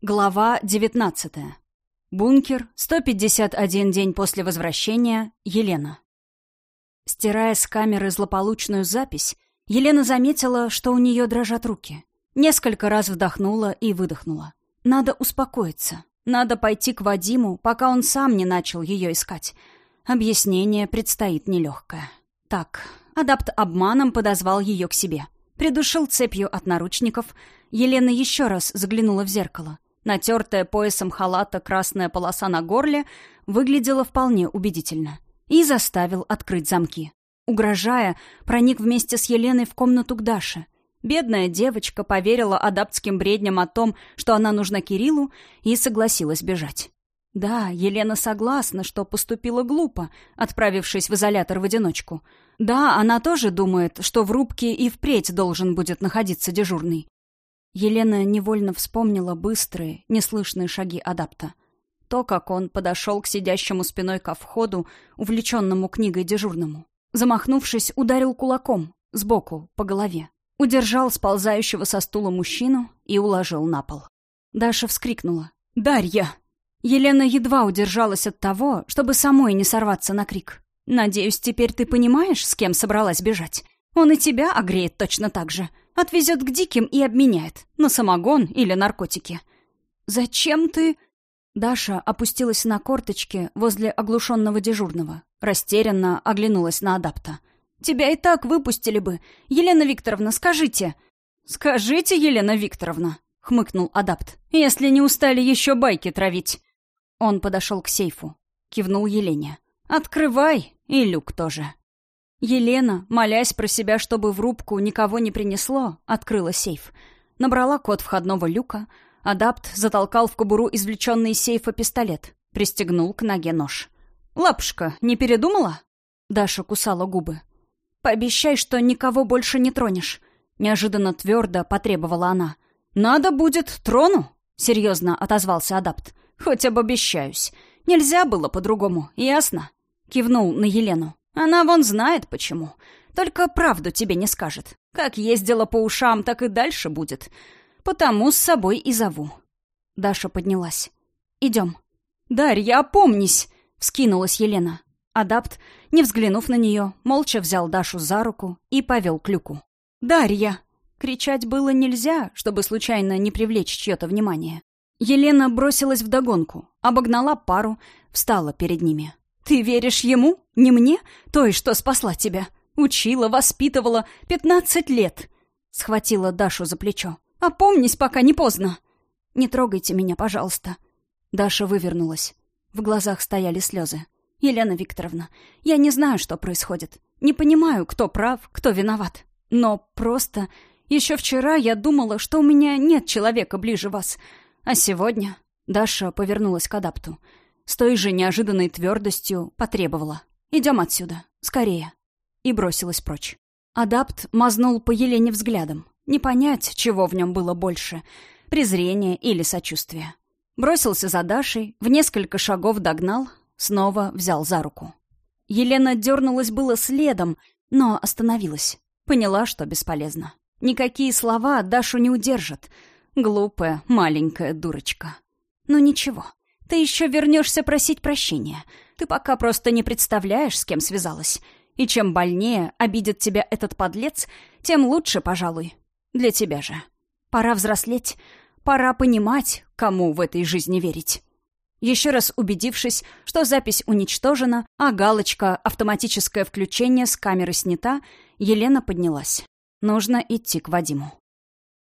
Глава 19. Бункер. 151 день после возвращения. Елена. Стирая с камеры злополучную запись, Елена заметила, что у нее дрожат руки. Несколько раз вдохнула и выдохнула. Надо успокоиться. Надо пойти к Вадиму, пока он сам не начал ее искать. Объяснение предстоит нелегкое. Так, адапт обманом подозвал ее к себе. Придушил цепью от наручников. Елена еще раз заглянула в зеркало — Натертая поясом халата красная полоса на горле выглядела вполне убедительно. И заставил открыть замки. Угрожая, проник вместе с Еленой в комнату к Даше. Бедная девочка поверила адаптским бредням о том, что она нужна Кириллу, и согласилась бежать. Да, Елена согласна, что поступила глупо, отправившись в изолятор в одиночку. Да, она тоже думает, что в рубке и впредь должен будет находиться дежурный. Елена невольно вспомнила быстрые, неслышные шаги адапта. То, как он подошел к сидящему спиной ко входу, увлеченному книгой дежурному. Замахнувшись, ударил кулаком, сбоку, по голове. Удержал сползающего со стула мужчину и уложил на пол. Даша вскрикнула. «Дарья!» Елена едва удержалась от того, чтобы самой не сорваться на крик. «Надеюсь, теперь ты понимаешь, с кем собралась бежать? Он и тебя огреет точно так же. Отвезет к диким и обменяет. На самогон или наркотики. «Зачем ты...» Даша опустилась на корточки возле оглушенного дежурного. Растерянно оглянулась на адапта. «Тебя и так выпустили бы. Елена Викторовна, скажите!» «Скажите, Елена Викторовна!» — хмыкнул адапт. «Если не устали еще байки травить!» Он подошел к сейфу. Кивнул Елене. «Открывай!» И люк тоже. Елена, молясь про себя, чтобы в рубку никого не принесло, открыла сейф. Набрала код входного люка. Адапт затолкал в кобуру извлеченный из сейфа пистолет. Пристегнул к ноге нож. «Лапушка, не передумала?» Даша кусала губы. «Пообещай, что никого больше не тронешь», — неожиданно твердо потребовала она. «Надо будет, трону», — серьезно отозвался адапт. «Хоть обобещаюсь. Нельзя было по-другому, ясно?» Кивнул на Елену. Она вон знает почему. Только правду тебе не скажет. Как ездила по ушам, так и дальше будет. Потому с собой и зову». Даша поднялась. «Идем». «Дарья, опомнись!» — вскинулась Елена. Адапт, не взглянув на нее, молча взял Дашу за руку и повел к люку. «Дарья!» Кричать было нельзя, чтобы случайно не привлечь чье-то внимание. Елена бросилась вдогонку, обогнала пару, встала перед ними. «Ты веришь ему? Не мне? Той, что спасла тебя? Учила, воспитывала пятнадцать лет!» Схватила Дашу за плечо. «Опомнись, пока не поздно!» «Не трогайте меня, пожалуйста!» Даша вывернулась. В глазах стояли слезы. «Елена Викторовна, я не знаю, что происходит. Не понимаю, кто прав, кто виноват. Но просто... Еще вчера я думала, что у меня нет человека ближе вас. А сегодня...» Даша повернулась к адапту с той же неожиданной твердостью потребовала. «Идем отсюда. Скорее». И бросилась прочь. Адапт мазнул по Елене взглядом. Не понять, чего в нем было больше — презрение или сочувствие. Бросился за Дашей, в несколько шагов догнал, снова взял за руку. Елена дернулась было следом, но остановилась. Поняла, что бесполезно. Никакие слова Дашу не удержат. Глупая, маленькая дурочка. Ну ничего, ты еще вернешься просить прощения. Ты пока просто не представляешь, с кем связалась. И чем больнее обидит тебя этот подлец, тем лучше, пожалуй. Для тебя же. Пора взрослеть. Пора понимать, кому в этой жизни верить. Еще раз убедившись, что запись уничтожена, а галочка «Автоматическое включение» с камеры снята, Елена поднялась. Нужно идти к Вадиму.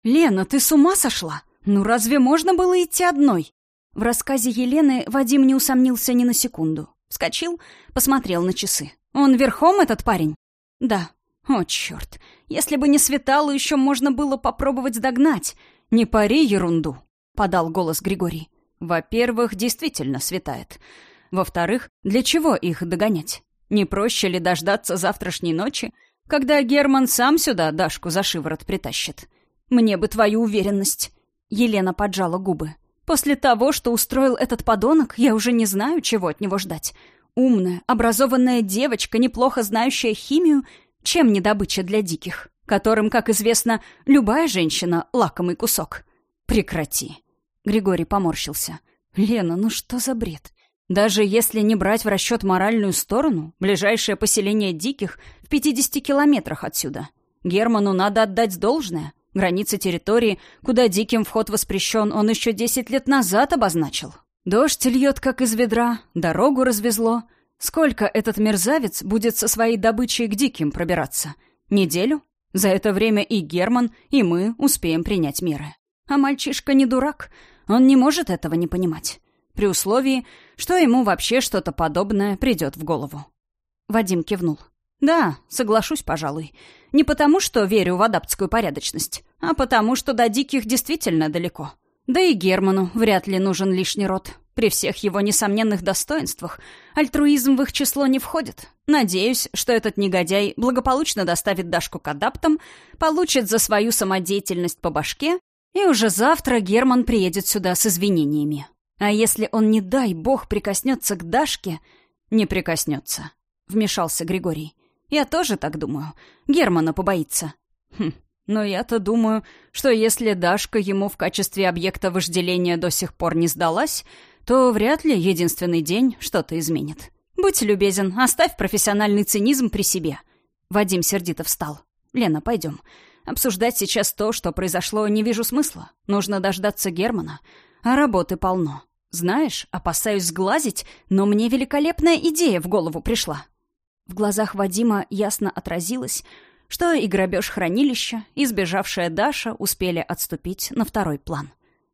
«Лена, ты с ума сошла? Ну разве можно было идти одной?» В рассказе Елены Вадим не усомнился ни на секунду. Вскочил, посмотрел на часы. «Он верхом, этот парень?» «Да». «О, черт! Если бы не светало, еще можно было попробовать догнать. Не пари ерунду», — подал голос Григорий. «Во-первых, действительно светает. Во-вторых, для чего их догонять? Не проще ли дождаться завтрашней ночи, когда Герман сам сюда Дашку за шиворот притащит? Мне бы твою уверенность». Елена поджала губы. После того, что устроил этот подонок, я уже не знаю, чего от него ждать. Умная, образованная девочка, неплохо знающая химию, чем не добыча для диких, которым, как известно, любая женщина — лакомый кусок. Прекрати. Григорий поморщился. «Лена, ну что за бред? Даже если не брать в расчет моральную сторону, ближайшее поселение диких в 50 километрах отсюда. Герману надо отдать должное. Границы территории, куда диким вход воспрещен, он еще 10 лет назад обозначил. Дождь льет, как из ведра, дорогу развезло. Сколько этот мерзавец будет со своей добычей к диким пробираться? Неделю? За это время и Герман, и мы успеем принять меры. А мальчишка не дурак, он не может этого не понимать. При условии, что ему вообще что-то подобное придет в голову. Вадим кивнул. «Да, соглашусь, пожалуй. Не потому, что верю в адаптскую порядочность, а потому, что до диких действительно далеко. Да и Герману вряд ли нужен лишний род. При всех его несомненных достоинствах альтруизм в их число не входит. Надеюсь, что этот негодяй благополучно доставит Дашку к адаптам, получит за свою самодеятельность по башке, и уже завтра Герман приедет сюда с извинениями. А если он, не дай бог, прикоснется к Дашке... Не прикоснется, — вмешался Григорий. Я тоже так думаю. Германа побоится. Хм, но я-то думаю, что если Дашка ему в качестве объекта вожделения до сих пор не сдалась, то вряд ли единственный день что-то изменит. Будь любезен, оставь профессиональный цинизм при себе. Вадим сердито встал. Лена, пойдем. Обсуждать сейчас то, что произошло, не вижу смысла. Нужно дождаться Германа. А работы полно. Знаешь, опасаюсь сглазить, но мне великолепная идея в голову пришла. В глазах Вадима ясно отразилось, что и грабеж хранилища, и сбежавшая Даша успели отступить на второй план.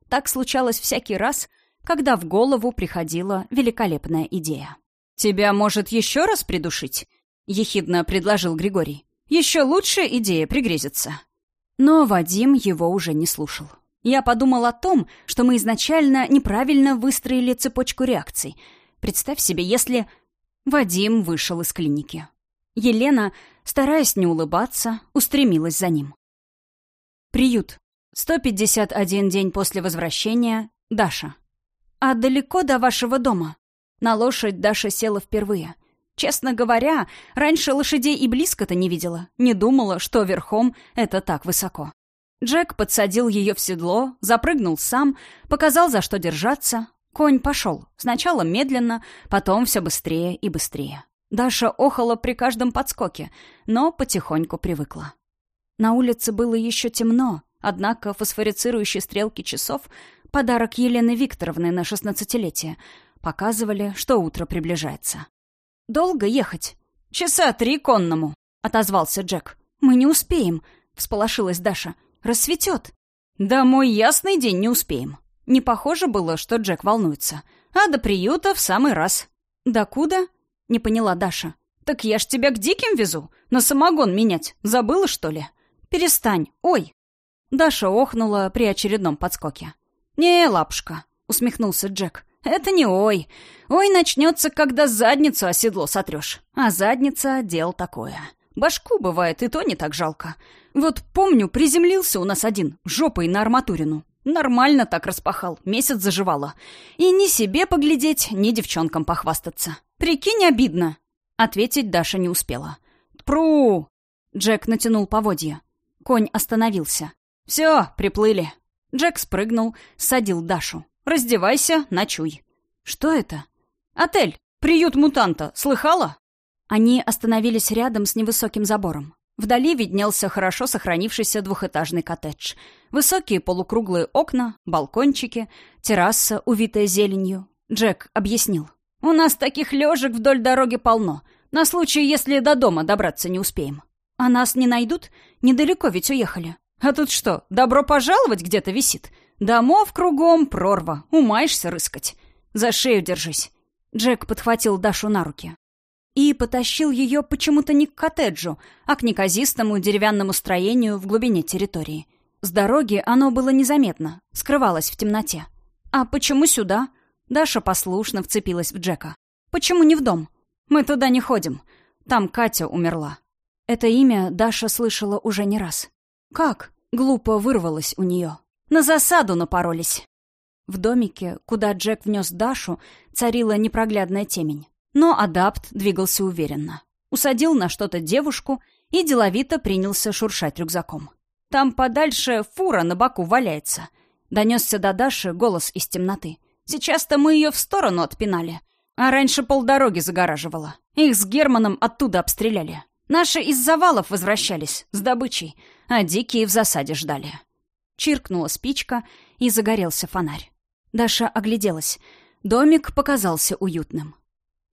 Так случалось всякий раз, когда в голову приходила великолепная идея. «Тебя, может, еще раз придушить?» — ехидно предложил Григорий. «Еще лучшая идея пригрезится». Но Вадим его уже не слушал. Я подумал о том, что мы изначально неправильно выстроили цепочку реакций. Представь себе, если Вадим вышел из клиники. Елена, стараясь не улыбаться, устремилась за ним. Приют. 151 день после возвращения. Даша. «А далеко до вашего дома?» На лошадь Даша села впервые. Честно говоря, раньше лошадей и близко-то не видела. Не думала, что верхом это так высоко. Джек подсадил ее в седло, запрыгнул сам, показал, за что держаться, Конь пошел. Сначала медленно, потом все быстрее и быстрее. Даша охала при каждом подскоке, но потихоньку привыкла. На улице было еще темно, однако фосфорицирующие стрелки часов — подарок Елены Викторовны на шестнадцатилетие — показывали, что утро приближается. «Долго ехать?» «Часа три конному», — отозвался Джек. «Мы не успеем», — всполошилась Даша. «Рассветет». «Домой ясный день не успеем», не похоже было, что Джек волнуется. А до приюта в самый раз. «Да куда?» — не поняла Даша. «Так я ж тебя к диким везу. На самогон менять. Забыла, что ли?» «Перестань. Ой!» Даша охнула при очередном подскоке. «Не, лапушка», — усмехнулся Джек. «Это не ой. Ой начнется, когда задницу о седло сотрешь. А задница — дел такое. Башку, бывает, и то не так жалко. Вот помню, приземлился у нас один, жопой на арматурину. Нормально так распахал, месяц заживало. И ни себе поглядеть, ни девчонкам похвастаться. Прикинь, обидно. Ответить Даша не успела. «Пру!» Джек натянул поводья. Конь остановился. «Все, приплыли». Джек спрыгнул, садил Дашу. «Раздевайся, ночуй». «Что это?» «Отель. Приют мутанта. Слыхала?» Они остановились рядом с невысоким забором. Вдали виднелся хорошо сохранившийся двухэтажный коттедж. Высокие полукруглые окна, балкончики, терраса, увитая зеленью. Джек объяснил. «У нас таких лежек вдоль дороги полно, на случай, если до дома добраться не успеем. А нас не найдут? Недалеко ведь уехали. А тут что, добро пожаловать где-то висит? Домов кругом, прорва, умаешься рыскать. За шею держись». Джек подхватил Дашу на руки и потащил ее почему-то не к коттеджу, а к неказистому деревянному строению в глубине территории. С дороги оно было незаметно, скрывалось в темноте. «А почему сюда?» Даша послушно вцепилась в Джека. «Почему не в дом? Мы туда не ходим. Там Катя умерла». Это имя Даша слышала уже не раз. «Как?» — глупо вырвалось у нее. «На засаду напоролись». В домике, куда Джек внес Дашу, царила непроглядная темень. Но адапт двигался уверенно. Усадил на что-то девушку и деловито принялся шуршать рюкзаком. «Там подальше фура на боку валяется. Донесся до Даши голос из темноты. «Сейчас-то мы ее в сторону отпинали, а раньше полдороги загораживала. Их с Германом оттуда обстреляли. Наши из завалов возвращались, с добычей, а дикие в засаде ждали». Чиркнула спичка, и загорелся фонарь. Даша огляделась. Домик показался уютным.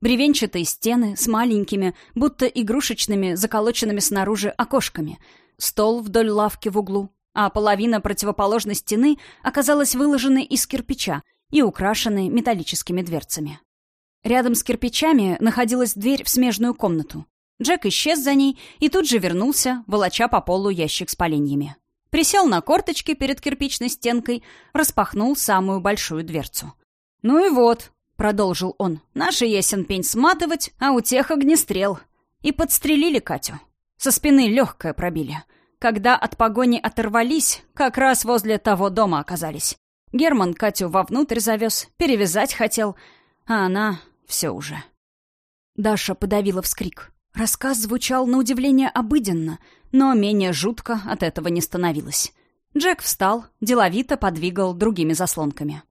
Бревенчатые стены с маленькими, будто игрушечными, заколоченными снаружи окошками. Стол вдоль лавки в углу, а половина противоположной стены оказалась выложенной из кирпича и украшенной металлическими дверцами. Рядом с кирпичами находилась дверь в смежную комнату. Джек исчез за ней и тут же вернулся, волоча по полу ящик с поленьями. Присел на корточки перед кирпичной стенкой, распахнул самую большую дверцу. «Ну и вот», — продолжил он, — «наши ясен пень сматывать, а у тех огнестрел». И подстрелили Катю. Со спины легкое пробили. Когда от погони оторвались, как раз возле того дома оказались. Герман Катю вовнутрь завез, перевязать хотел, а она все уже. Даша подавила вскрик. Рассказ звучал на удивление обыденно, но менее жутко от этого не становилось. Джек встал, деловито подвигал другими заслонками.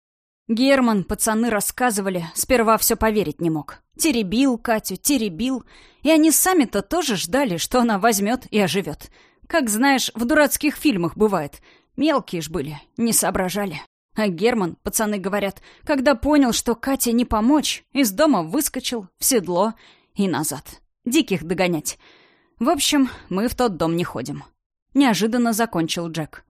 Герман, пацаны рассказывали, сперва все поверить не мог. Теребил Катю, теребил, и они сами-то тоже ждали, что она возьмет и оживет. Как знаешь, в дурацких фильмах бывает. Мелкие ж были, не соображали. А Герман, пацаны говорят, когда понял, что Кате не помочь, из дома выскочил в седло и назад. Диких догонять. В общем, мы в тот дом не ходим. Неожиданно закончил Джек.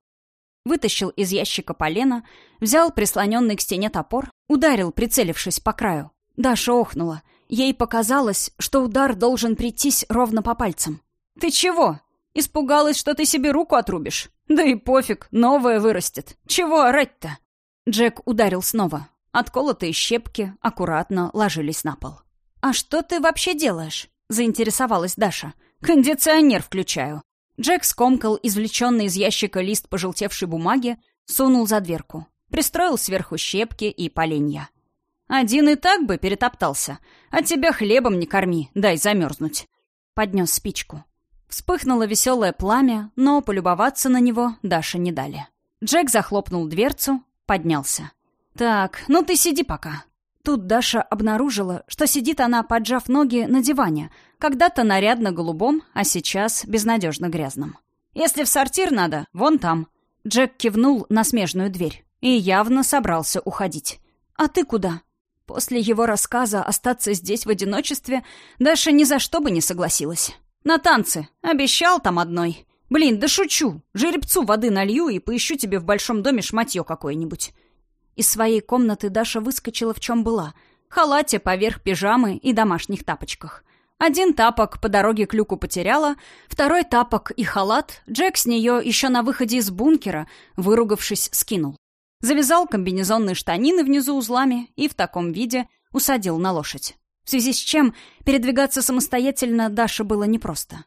Вытащил из ящика полено, взял прислоненный к стене топор, ударил, прицелившись по краю. Даша охнула. Ей показалось, что удар должен прийтись ровно по пальцам. «Ты чего?» Испугалась, что ты себе руку отрубишь? Да и пофиг, новое вырастет. Чего орать-то?» Джек ударил снова. Отколотые щепки аккуратно ложились на пол. «А что ты вообще делаешь?» — заинтересовалась Даша. «Кондиционер включаю». Джек скомкал извлеченный из ящика лист пожелтевшей бумаги, сунул за дверку. Пристроил сверху щепки и поленья. «Один и так бы перетоптался, а тебя хлебом не корми, дай замерзнуть». Поднес спичку. Вспыхнуло веселое пламя, но полюбоваться на него Даше не дали. Джек захлопнул дверцу, поднялся. «Так, ну ты сиди пока». Тут Даша обнаружила, что сидит она, поджав ноги, на диване, когда-то нарядно-голубом, а сейчас безнадежно грязном. «Если в сортир надо, вон там». Джек кивнул на смежную дверь и явно собрался уходить. «А ты куда?» После его рассказа остаться здесь в одиночестве Даша ни за что бы не согласилась. «На танцы. Обещал там одной. Блин, да шучу. Жеребцу воды налью и поищу тебе в большом доме шматье какое-нибудь». Из своей комнаты Даша выскочила в чем была. Халате поверх пижамы и домашних тапочках. Один тапок по дороге к люку потеряла, второй тапок и халат Джек с нее еще на выходе из бункера, выругавшись, скинул. Завязал комбинезонные штанины внизу узлами и в таком виде усадил на лошадь в связи с чем передвигаться самостоятельно Даше было непросто.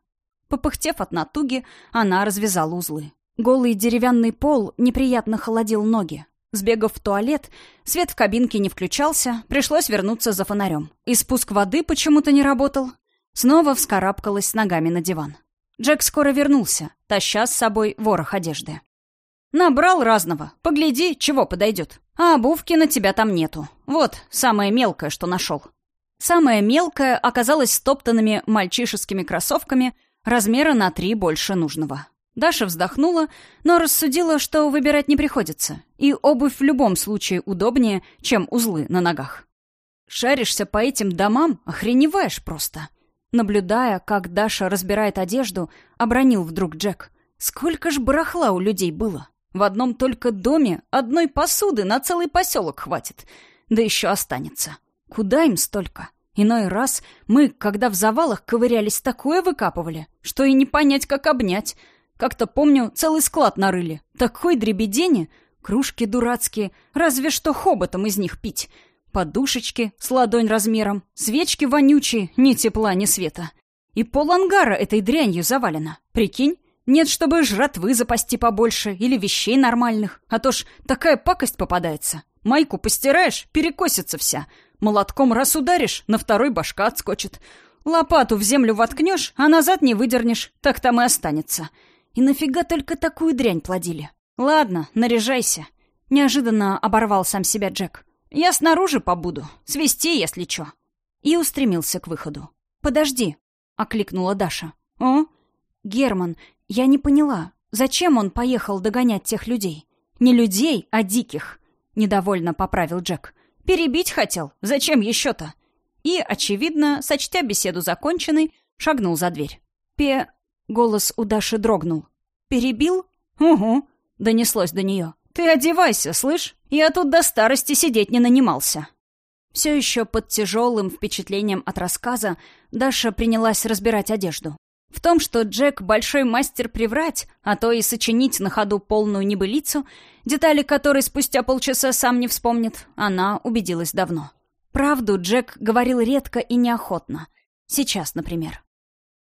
Попыхтев от натуги, она развязала узлы. Голый деревянный пол неприятно холодил ноги. Сбегав в туалет, свет в кабинке не включался, пришлось вернуться за фонарем. И спуск воды почему-то не работал. Снова вскарабкалась ногами на диван. Джек скоро вернулся, таща с собой ворох одежды. «Набрал разного. Погляди, чего подойдет. А обувки на тебя там нету. Вот, самое мелкое, что нашел». Самая мелкая оказалась стоптанными мальчишескими кроссовками размера на три больше нужного. Даша вздохнула, но рассудила, что выбирать не приходится, и обувь в любом случае удобнее, чем узлы на ногах. Шаришься по этим домам, охреневаешь просто. Наблюдая, как Даша разбирает одежду, обронил вдруг Джек. Сколько ж барахла у людей было. В одном только доме одной посуды на целый поселок хватит. Да еще останется. Куда им столько? Иной раз мы, когда в завалах ковырялись, такое выкапывали, что и не понять, как обнять. Как-то, помню, целый склад нарыли. Такой дребедени, кружки дурацкие, разве что хоботом из них пить. Подушечки с ладонь размером, свечки вонючие, ни тепла, ни света. И пол ангара этой дрянью завалено. Прикинь? Нет, чтобы жратвы запасти побольше или вещей нормальных. А то ж такая пакость попадается. Майку постираешь, перекосится вся. Молотком раз ударишь, на второй башка отскочит. Лопату в землю воткнешь, а назад не выдернешь, так там и останется. И нафига только такую дрянь плодили? Ладно, наряжайся. Неожиданно оборвал сам себя Джек. «Я снаружи побуду. Свести, если чё». И устремился к выходу. «Подожди», — окликнула Даша. «О?» «Герман, я не поняла, зачем он поехал догонять тех людей? Не людей, а диких», — недовольно поправил Джек. «Перебить хотел. Зачем еще-то?» И, очевидно, сочтя беседу законченной, шагнул за дверь. «Пе...» — голос у Даши дрогнул. «Перебил?» «Угу», — донеслось до нее. «Ты одевайся, слышь? Я тут до старости сидеть не нанимался». Все еще под тяжелым впечатлением от рассказа Даша принялась разбирать одежду. В том, что Джек — большой мастер приврать, а то и сочинить на ходу полную небылицу, детали которой спустя полчаса сам не вспомнит, она убедилась давно. Правду Джек говорил редко и неохотно. Сейчас, например.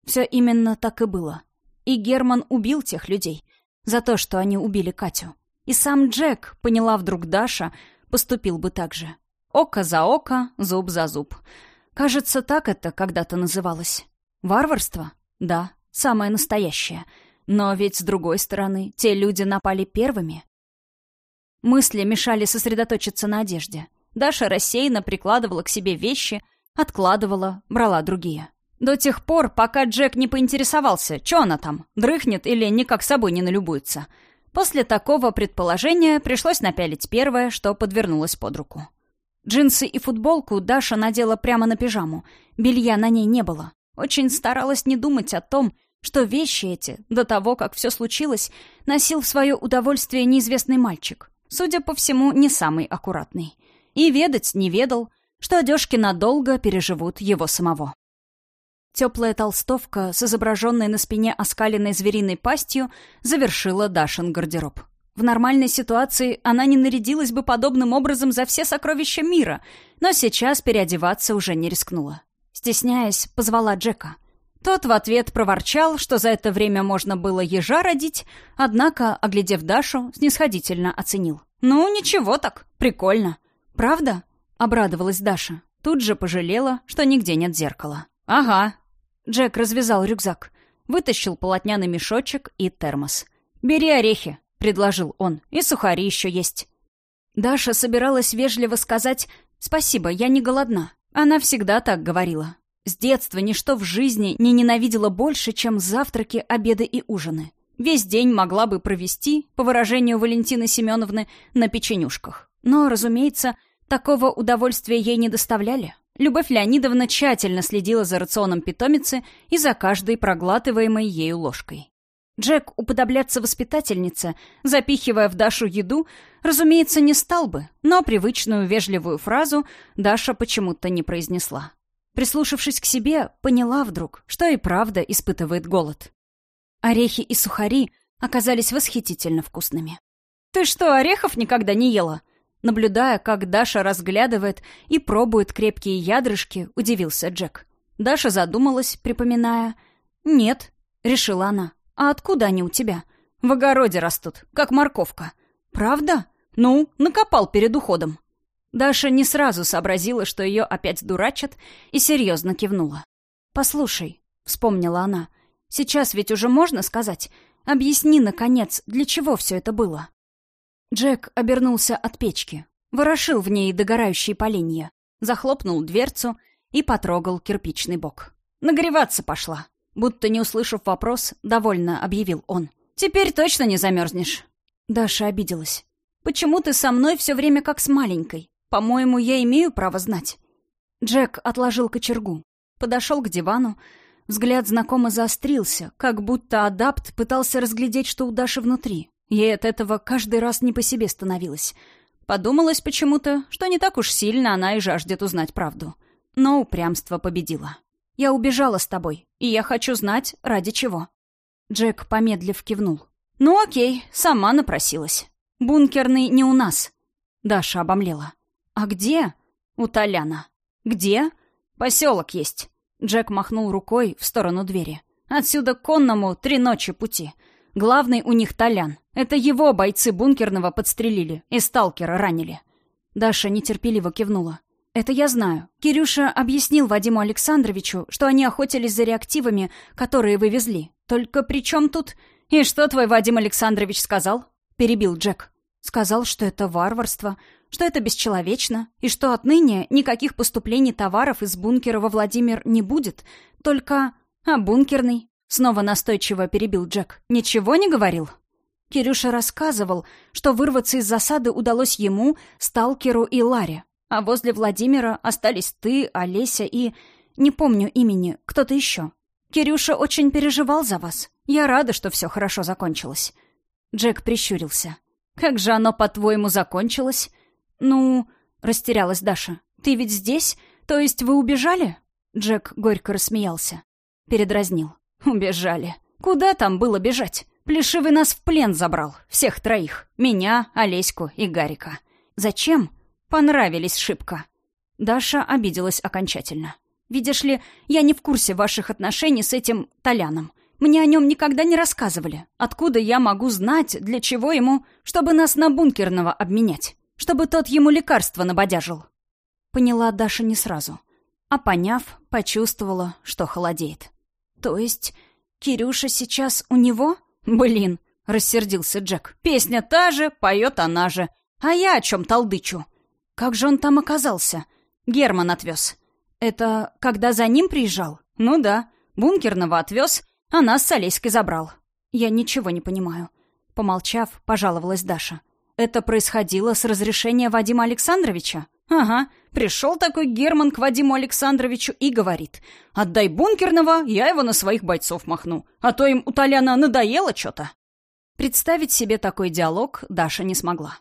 Все именно так и было. И Герман убил тех людей за то, что они убили Катю. И сам Джек, поняла вдруг Даша, поступил бы так же. Око за око, зуб за зуб. Кажется, так это когда-то называлось. Варварство? Да, самое настоящее. Но ведь, с другой стороны, те люди напали первыми. Мысли мешали сосредоточиться на одежде. Даша рассеянно прикладывала к себе вещи, откладывала, брала другие. До тех пор, пока Джек не поинтересовался, что она там, дрыхнет или никак собой не налюбуется — После такого предположения пришлось напялить первое, что подвернулось под руку. Джинсы и футболку Даша надела прямо на пижаму. Белья на ней не было. Очень старалась не думать о том, что вещи эти, до того, как все случилось, носил в свое удовольствие неизвестный мальчик. Судя по всему, не самый аккуратный. И ведать не ведал, что одежки надолго переживут его самого. Теплая толстовка с изображенной на спине оскаленной звериной пастью завершила Дашин гардероб. В нормальной ситуации она не нарядилась бы подобным образом за все сокровища мира, но сейчас переодеваться уже не рискнула. Стесняясь, позвала Джека. Тот в ответ проворчал, что за это время можно было ежа родить, однако, оглядев Дашу, снисходительно оценил. «Ну, ничего так, прикольно». «Правда?» — обрадовалась Даша. Тут же пожалела, что нигде нет зеркала. «Ага, Джек развязал рюкзак, вытащил полотняный мешочек и термос. «Бери орехи», — предложил он, — «и сухари еще есть». Даша собиралась вежливо сказать «Спасибо, я не голодна». Она всегда так говорила. С детства ничто в жизни не ненавидела больше, чем завтраки, обеды и ужины. Весь день могла бы провести, по выражению Валентины Семеновны, на печенюшках. Но, разумеется, такого удовольствия ей не доставляли. Любовь Леонидовна тщательно следила за рационом питомицы и за каждой проглатываемой ею ложкой. Джек уподобляться воспитательнице, запихивая в Дашу еду, разумеется, не стал бы, но привычную вежливую фразу Даша почему-то не произнесла. Прислушавшись к себе, поняла вдруг, что и правда испытывает голод. Орехи и сухари оказались восхитительно вкусными. «Ты что, орехов никогда не ела?» Наблюдая, как Даша разглядывает и пробует крепкие ядрышки, удивился Джек. Даша задумалась, припоминая. «Нет», — решила она. «А откуда они у тебя?» «В огороде растут, как морковка». «Правда?» «Ну, накопал перед уходом». Даша не сразу сообразила, что ее опять дурачат, и серьезно кивнула. «Послушай», — вспомнила она, — «сейчас ведь уже можно сказать? Объясни, наконец, для чего все это было?» Джек обернулся от печки, ворошил в ней догорающие поленья, захлопнул дверцу и потрогал кирпичный бок. «Нагреваться пошла!» Будто не услышав вопрос, довольно объявил он. «Теперь точно не замерзнешь!» Даша обиделась. «Почему ты со мной все время как с маленькой? По-моему, я имею право знать». Джек отложил кочергу, подошел к дивану, взгляд знакомо заострился, как будто адапт пытался разглядеть, что у Даши внутри. Ей от этого каждый раз не по себе становилось. Подумалось почему-то, что не так уж сильно она и жаждет узнать правду. Но упрямство победило. «Я убежала с тобой, и я хочу знать, ради чего». Джек, помедлив, кивнул. «Ну окей, сама напросилась. Бункерный не у нас». Даша обомлела. «А где?» «У Толяна». «Где?» «Поселок есть». Джек махнул рукой в сторону двери. «Отсюда конному три ночи пути. Главный у них Толян. Это его бойцы бункерного подстрелили и сталкера ранили. Даша нетерпеливо кивнула. «Это я знаю. Кирюша объяснил Вадиму Александровичу, что они охотились за реактивами, которые вывезли. Только при чем тут...» «И что твой Вадим Александрович сказал?» — перебил Джек. Сказал, что это варварство, что это бесчеловечно, и что отныне никаких поступлений товаров из бункера во Владимир не будет, только... А бункерный? Снова настойчиво перебил Джек. Ничего не говорил? Кирюша рассказывал, что вырваться из засады удалось ему, Сталкеру и Ларе, а возле Владимира остались ты, Олеся и... Не помню имени, кто-то еще. Кирюша очень переживал за вас. Я рада, что все хорошо закончилось. Джек прищурился. «Как же оно, по-твоему, закончилось?» «Ну...» — растерялась Даша. «Ты ведь здесь? То есть вы убежали?» Джек горько рассмеялся. Передразнил. «Убежали. Куда там было бежать? Плешивый нас в плен забрал. Всех троих. Меня, Олеську и Гарика. Зачем? Понравились шибко». Даша обиделась окончательно. «Видишь ли, я не в курсе ваших отношений с этим Толяном. Мне о нем никогда не рассказывали. Откуда я могу знать, для чего ему, чтобы нас на бункерного обменять? Чтобы тот ему лекарство набодяжил?» Поняла Даша не сразу. А поняв, почувствовала, что холодеет. «То есть Кирюша сейчас у него?» «Блин!» — рассердился Джек. «Песня та же, поет она же. А я о чем толдычу?» «Как же он там оказался?» «Герман отвез». «Это когда за ним приезжал?» «Ну да. Бункерного отвез, а нас с Олеськой забрал». «Я ничего не понимаю». Помолчав, пожаловалась Даша. «Это происходило с разрешения Вадима Александровича?» «Ага. Пришел такой Герман к Вадиму Александровичу и говорит, «Отдай бункерного, я его на своих бойцов махну, а то им у Толяна надоело что-то». Представить себе такой диалог Даша не смогла.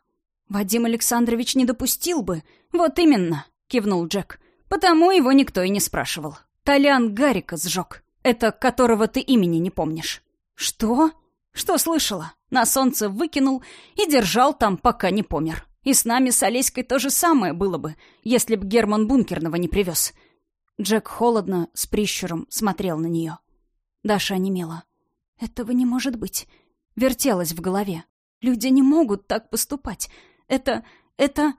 «Вадим Александрович не допустил бы». «Вот именно», — кивнул Джек. «Потому его никто и не спрашивал. Толян Гарика сжег. Это которого ты имени не помнишь». «Что?» «Что слышала? На солнце выкинул и держал там, пока не помер. И с нами, с Олеськой, то же самое было бы, если б Герман Бункерного не привез». Джек холодно, с прищуром, смотрел на нее. Даша онемела. «Этого не может быть». Вертелась в голове. «Люди не могут так поступать. Это... это...»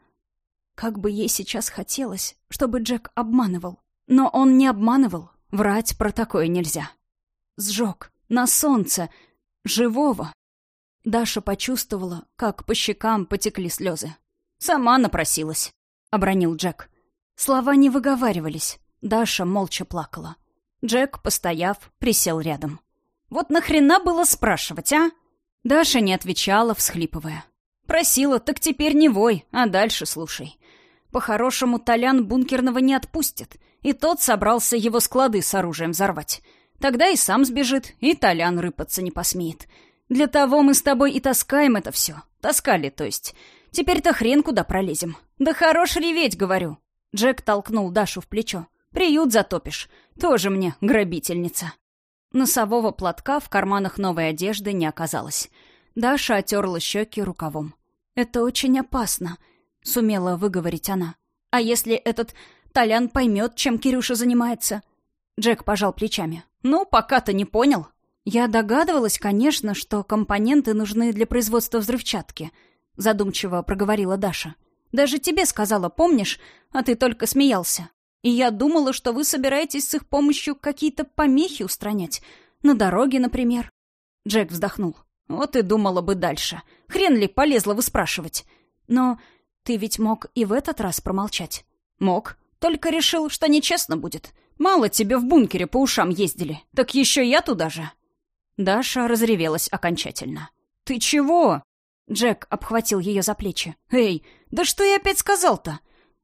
Как бы ей сейчас хотелось, чтобы Джек обманывал. Но он не обманывал. Врать про такое нельзя. Сжег. На солнце. Живого. Даша почувствовала, как по щекам потекли слезы. «Сама напросилась», — обронил Джек. Слова не выговаривались. Даша молча плакала. Джек, постояв, присел рядом. «Вот нахрена было спрашивать, а?» Даша не отвечала, всхлипывая. «Просила, так теперь не вой, а дальше слушай. По-хорошему, Толян бункерного не отпустит, и тот собрался его склады с оружием взорвать. Тогда и сам сбежит, и Толян рыпаться не посмеет. Для того мы с тобой и таскаем это все. Таскали, то есть. Теперь-то хрен куда пролезем. Да хорош реветь, говорю. Джек толкнул Дашу в плечо. Приют затопишь. Тоже мне грабительница. Носового платка в карманах новой одежды не оказалось. Даша отерла щеки рукавом. «Это очень опасно», — сумела выговорить она. «А если этот Толян поймет, чем Кирюша занимается?» Джек пожал плечами. «Ну, пока-то не понял. «Я догадывалась, конечно, что компоненты нужны для производства взрывчатки», — задумчиво проговорила Даша. «Даже тебе сказала, помнишь? А ты только смеялся. И я думала, что вы собираетесь с их помощью какие-то помехи устранять. На дороге, например». Джек вздохнул. «Вот и думала бы дальше. Хрен ли полезла вы спрашивать? Но ты ведь мог и в этот раз промолчать». «Мог. Только решил, что нечестно будет. Мало тебе в бункере по ушам ездили. Так еще я туда же». Даша разревелась окончательно. «Ты чего?» Джек обхватил ее за плечи. «Эй, да что я опять сказал-то?»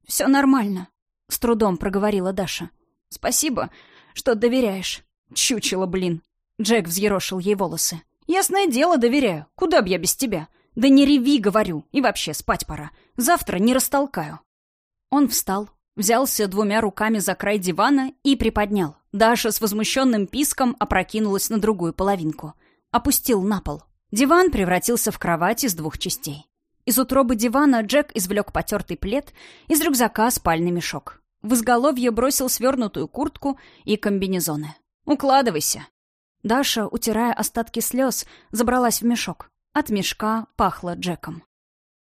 «Все нормально», — с трудом проговорила Даша. «Спасибо, что доверяешь». «Чучело, блин». Джек взъерошил ей волосы. «Ясное дело, доверяю. Куда б я без тебя? Да не реви, говорю. И вообще, спать пора. Завтра не растолкаю». Он встал, взялся двумя руками за край дивана и приподнял. Даша с возмущенным писком опрокинулась на другую половинку. Опустил на пол. Диван превратился в кровать из двух частей. Из утробы дивана Джек извлек потертый плед, из рюкзака спальный мешок. В изголовье бросил свернутую куртку и комбинезоны. «Укладывайся». Даша, утирая остатки слез, забралась в мешок. От мешка пахло Джеком.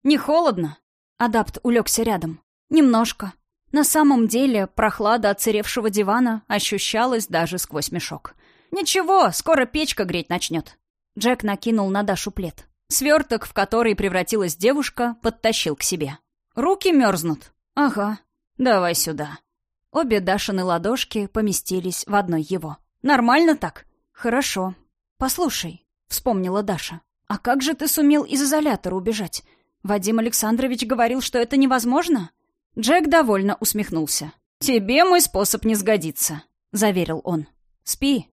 «Не холодно?» Адапт улегся рядом. «Немножко», на самом деле, прохлада отсыревшего дивана ощущалась даже сквозь мешок. «Ничего, скоро печка греть начнет». Джек накинул на Дашу плед. Сверток, в который превратилась девушка, подтащил к себе. «Руки мерзнут?» «Ага. Давай сюда». Обе Дашины ладошки поместились в одной его. «Нормально так?» «Хорошо. Послушай», — вспомнила Даша. «А как же ты сумел из изолятора убежать? Вадим Александрович говорил, что это невозможно?» Джек довольно усмехнулся. «Тебе мой способ не сгодится», — заверил он. «Спи,